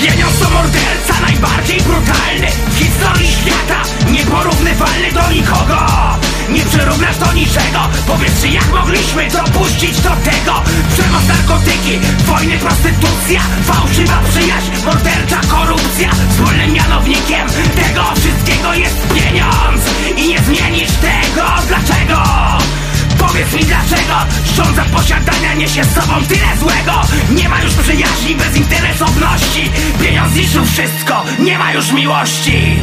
Pieniądz to morderca najbardziej brutalny W historii świata. Nieporównywalny do nikogo. Nie przyrównasz do niczego. Powiedz, czy jak mogliśmy dopuścić do tego? Przemoc, narkotyki, wojny, prostytucja Fałszywa przyjaźń, mordercza korupcja. Wspólnym mianownikiem tego wszystkiego jest pieniądz. I nie zmienisz tego, dlaczego? Powiedz mi dlaczego? Rządza posiadania niesie z sobą tyle złego. Nie ma już przyjaźni, zniszczył wszystko, nie ma już miłości